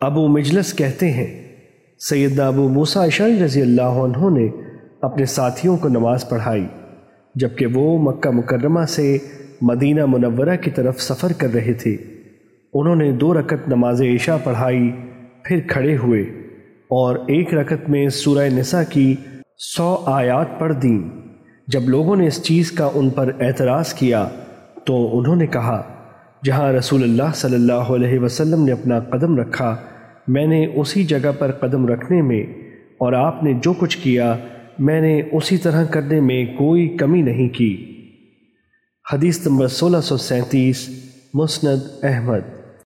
ابو مجلس کہتے ہیں، سیدنا ابو موسیٰ عشائی رضی اللہ عنہ نے اپنے ساتھیوں کو نماز پڑھائی، جبکہ وہ مکہ مکرمہ سے مدینہ منورہ کی طرف سفر کر رہے تھے۔ انہوں نے دو رکت نماز عشاء پڑھائی، پھر کھڑے ہوئے اور ایک رکت میں سورہ نساء کی سو آیات پڑھ دیں۔ جب لوگوں نے اس چیز کا ان پر اعتراض کیا، تو انہوں نے کہا، جہاں رسول اللہ صلی اللہ علیہ وسلم نے اپنا قدم رکھا میں نے اسی جگہ پر قدم رکھنے میں اور آپ نے جو کچھ کیا، میں نے اسی طرح کرنے میں کوئی کمی نہیں کی۔ حدیث نمبر سولہ سو سینتیس، مسند احمد۔